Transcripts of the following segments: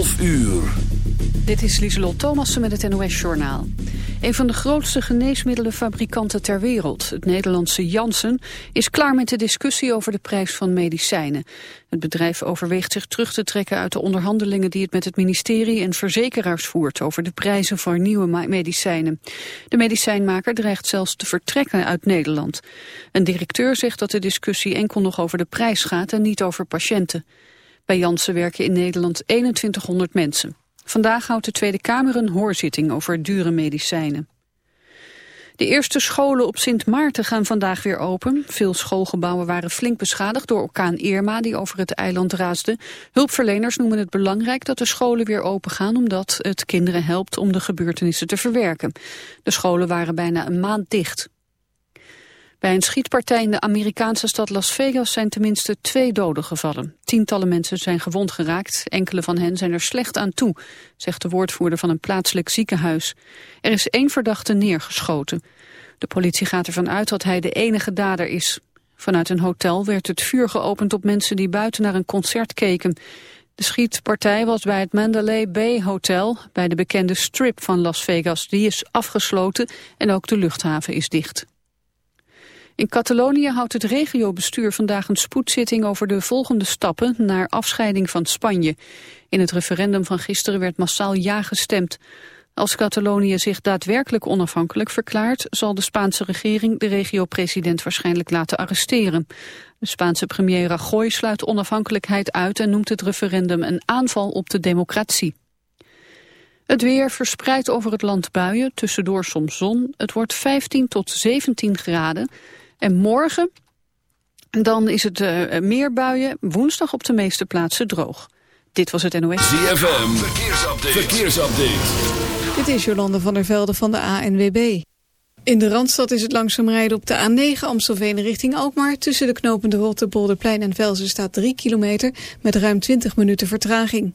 11 uur. Dit is Lieselot Thomassen met het NOS-journaal. Een van de grootste geneesmiddelenfabrikanten ter wereld, het Nederlandse Janssen, is klaar met de discussie over de prijs van medicijnen. Het bedrijf overweegt zich terug te trekken uit de onderhandelingen die het met het ministerie en verzekeraars voert over de prijzen voor nieuwe medicijnen. De medicijnmaker dreigt zelfs te vertrekken uit Nederland. Een directeur zegt dat de discussie enkel nog over de prijs gaat en niet over patiënten. Bij Janssen werken in Nederland 2100 mensen. Vandaag houdt de Tweede Kamer een hoorzitting over dure medicijnen. De eerste scholen op Sint Maarten gaan vandaag weer open. Veel schoolgebouwen waren flink beschadigd door orkaan Irma die over het eiland raasde. Hulpverleners noemen het belangrijk dat de scholen weer open gaan omdat het kinderen helpt om de gebeurtenissen te verwerken. De scholen waren bijna een maand dicht. Bij een schietpartij in de Amerikaanse stad Las Vegas zijn tenminste twee doden gevallen. Tientallen mensen zijn gewond geraakt, enkele van hen zijn er slecht aan toe, zegt de woordvoerder van een plaatselijk ziekenhuis. Er is één verdachte neergeschoten. De politie gaat ervan uit dat hij de enige dader is. Vanuit een hotel werd het vuur geopend op mensen die buiten naar een concert keken. De schietpartij was bij het Mandalay Bay Hotel, bij de bekende strip van Las Vegas. Die is afgesloten en ook de luchthaven is dicht. In Catalonië houdt het regiobestuur vandaag een spoedzitting over de volgende stappen naar afscheiding van Spanje. In het referendum van gisteren werd massaal ja gestemd. Als Catalonië zich daadwerkelijk onafhankelijk verklaart, zal de Spaanse regering de regio-president waarschijnlijk laten arresteren. De Spaanse premier Rajoy sluit onafhankelijkheid uit en noemt het referendum een aanval op de democratie. Het weer verspreidt over het land buien, tussendoor soms zon. Het wordt 15 tot 17 graden. En morgen, dan is het uh, meer buien. Woensdag op de meeste plaatsen droog. Dit was het NOS. ZFM, verkeersupdate. verkeersupdate. Dit is Jolande van der Velde van de ANWB. In de Randstad is het langzaam rijden op de A9 Amstelveen richting Alkmaar. Tussen de knopende Rotterpolderplein en Velzen staat 3 kilometer met ruim 20 minuten vertraging.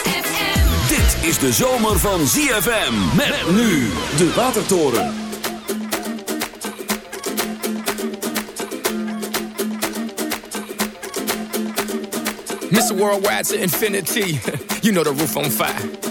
Dit is de zomer van ZFM. Met nu de Watertoren. Mr. Worldwide to infinity. You know the roof on fire.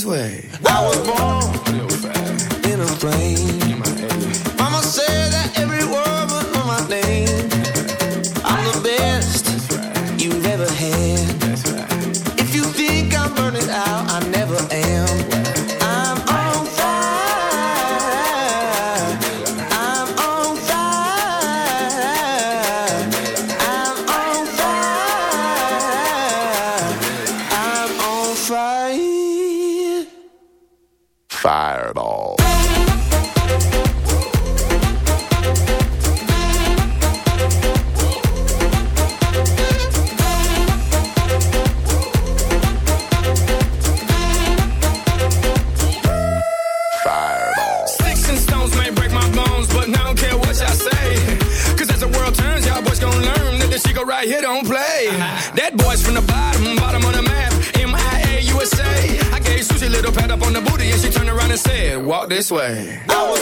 This way. I was born in a plane. Mama said that every word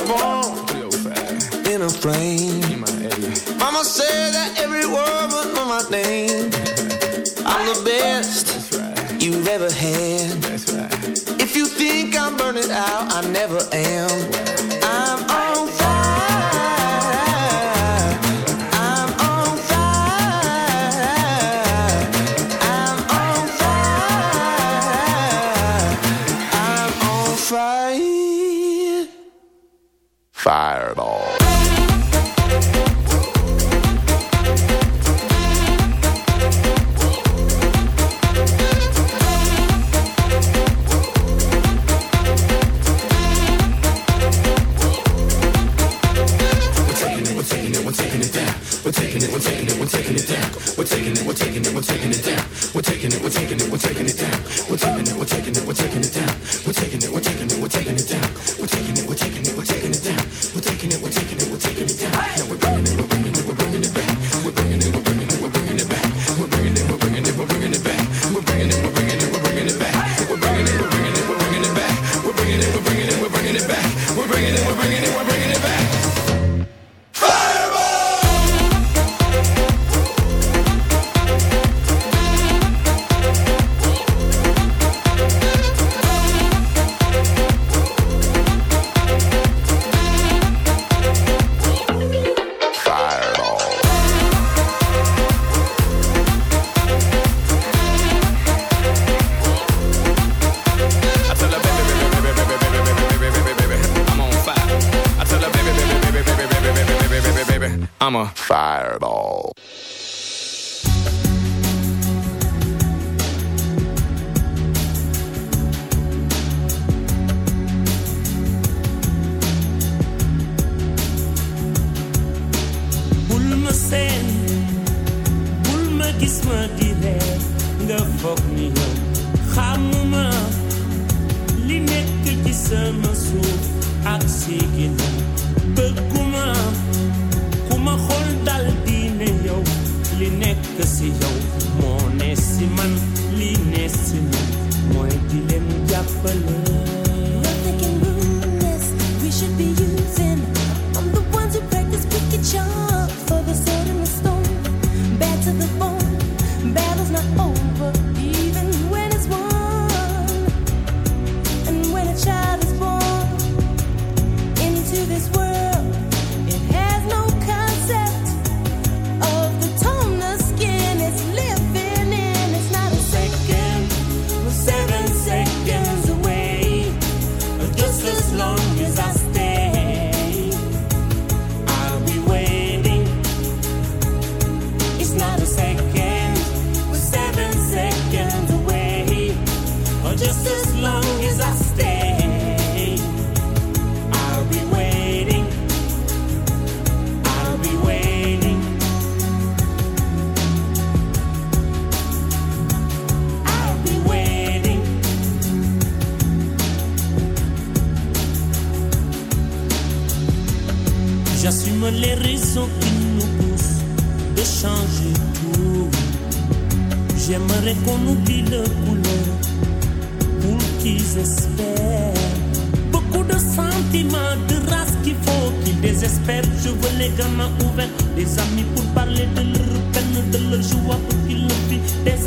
wrong in a frame. Mama said that every word but my name. I'm the best right. you've ever had. Right. If you think I'm burning out, I never am. respect. Je veux les gamins ouverts, des amis pour parler de leur peine, de leur joie pour qu'ils le vivent. Des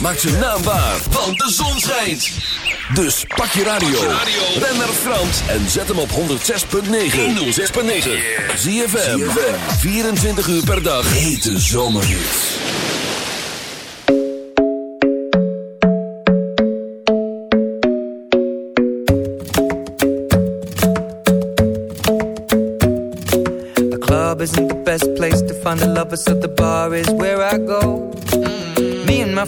Maak zijn naam waar, want de zon schijnt. Dus pak je radio. Ben naar Frans en zet hem op 106.9. 106.9. ZFM. 24 uur per dag. Hete zomerhits. The club isn't the best place to find a lover, so the bar is where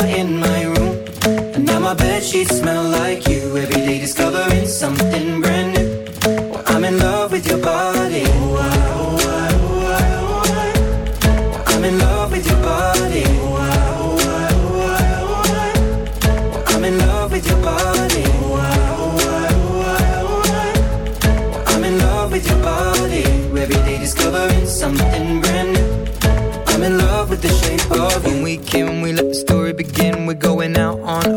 were in my room. And now my bed sheets smell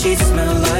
sheets smell like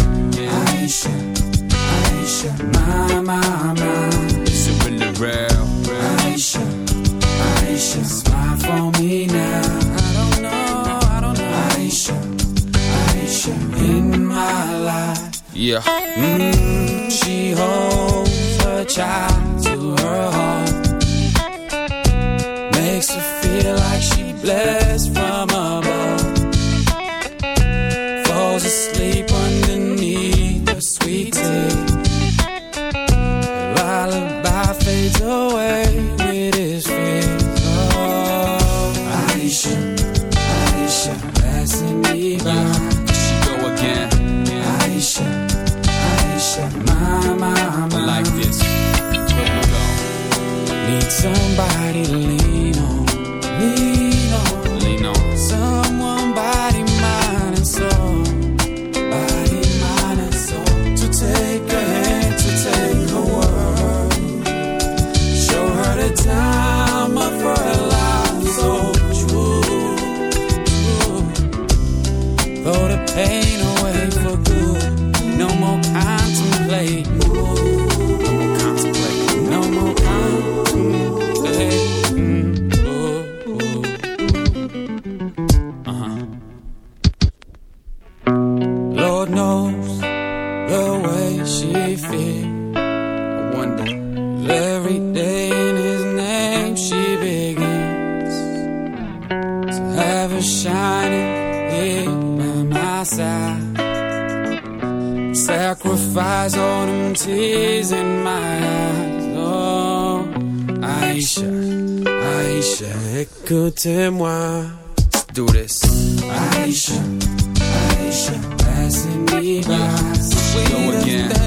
Aisha, Aisha, my, my, my. Is it really real? Aisha, Aisha, smile for me now. I don't know, I don't know. Aisha, Aisha, in my life. Yeah. Mm, she holds her child to her heart. Makes her feel like she blessed wonder. Every day in His name she begins to have her shining here by my side. Sacrifice all them tears in my eyes. Oh, Aisha, Aisha, écoutez-moi. Do this. Aisha, Aisha, passing me by. Go again.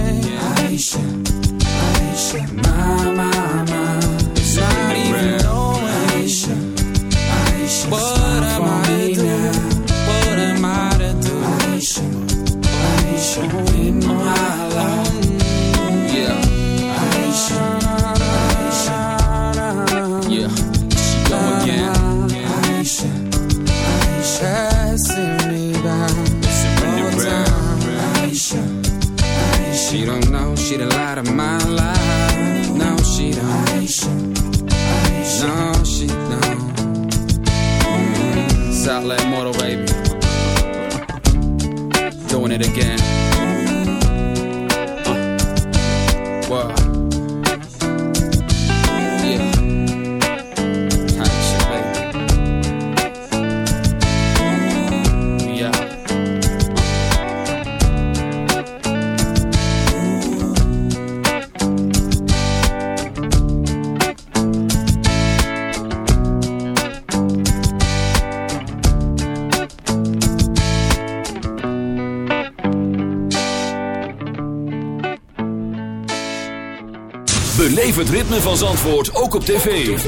het ritme van Zandvoort ook op tv.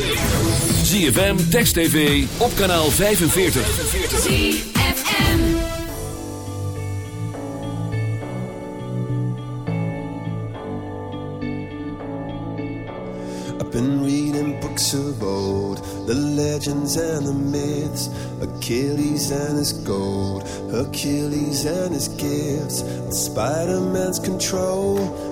ZFM, Text TV, op kanaal 45. ZFM I've been reading books of old The legends and the myths Achilles and his gold Achilles and his gifts Spider-Man's control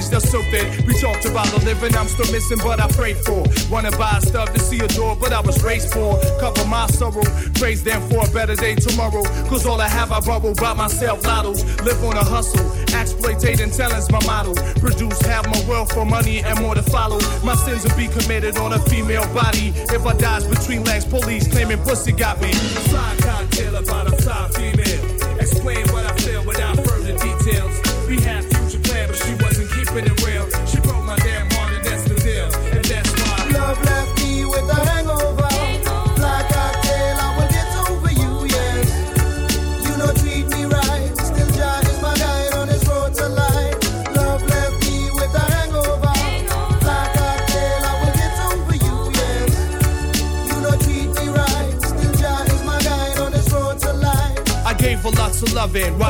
monuments that soaked. We talked about the living I'm still missing, but I prayed for. Wanna buy stuff to see a door, but I was raised for. Cover my sorrow, praise them for a better day tomorrow. Cause all I have, I borrow by myself. Lottos, live on a hustle. Exploitating talent's my model. Produce half my wealth for money and more to follow. My sins will be committed on a female body. If I dies between legs, police claiming pussy got me. Loving while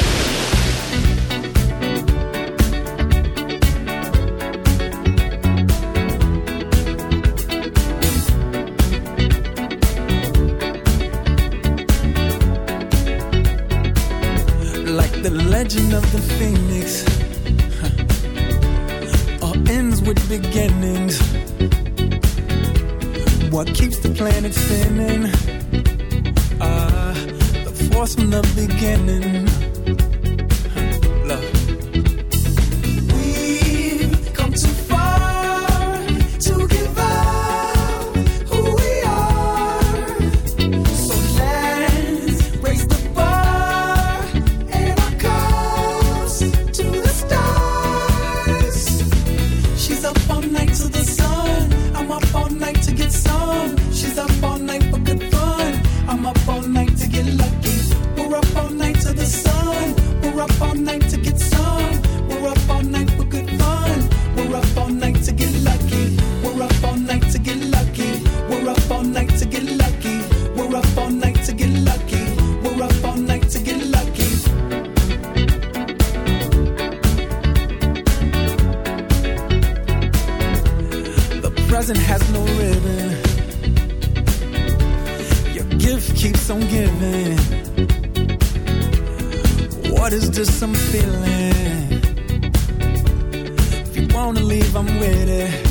with it.